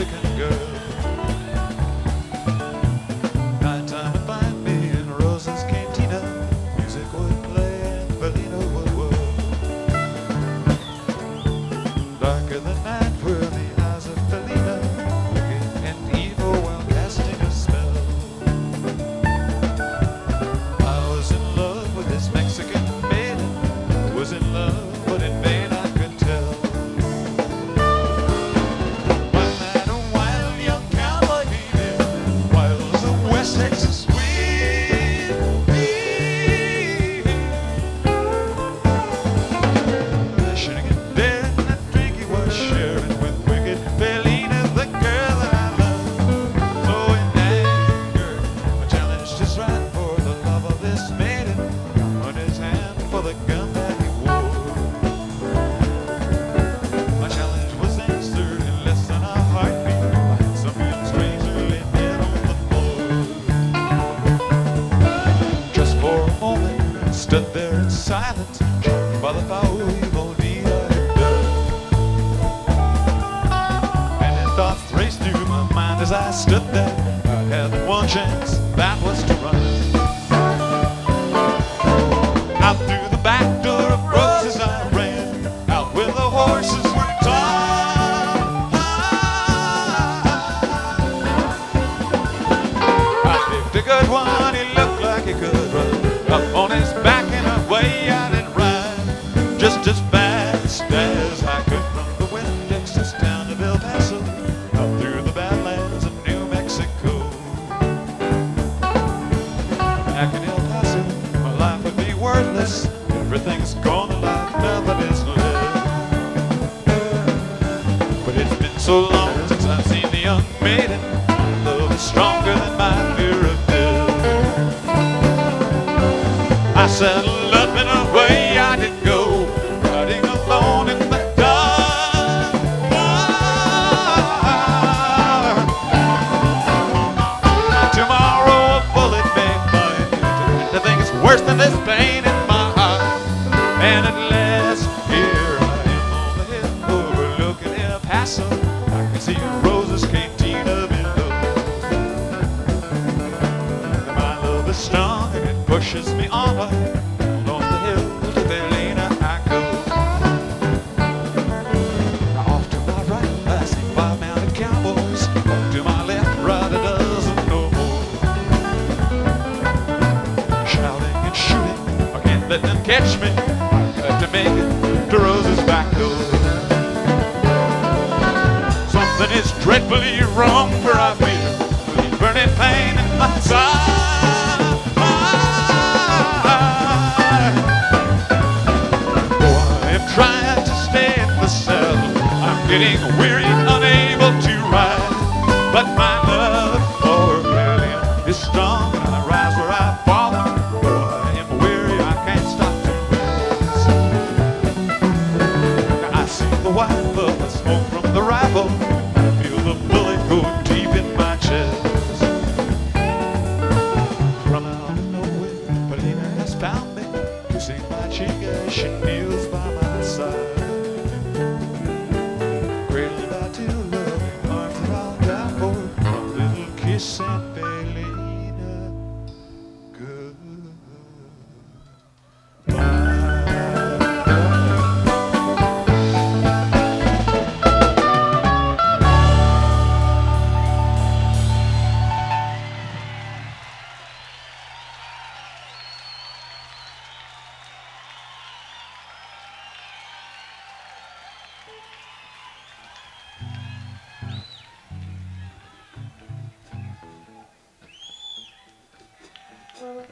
Mexican. stood there in silence by the foul evil deed I had done. Many thoughts raced through my mind as I stood there. I had one chance. Back and away I ride, just as fast as I could from the West Texas town of El Paso, out through the badlands of New Mexico. Back in El Paso, my life would be worthless. Everything's gone alive, nothing is left. But it's been so long since I've seen the young maiden. Love is stronger than my fear of death. I said, And at last, here I am on the hill overlooking El Paso. Catch me. I to make it to Rosa's back door. Something is dreadfully wrong, for I feel burning pain in my side. Oh, I am trying to stay in. I'm getting weary, Well,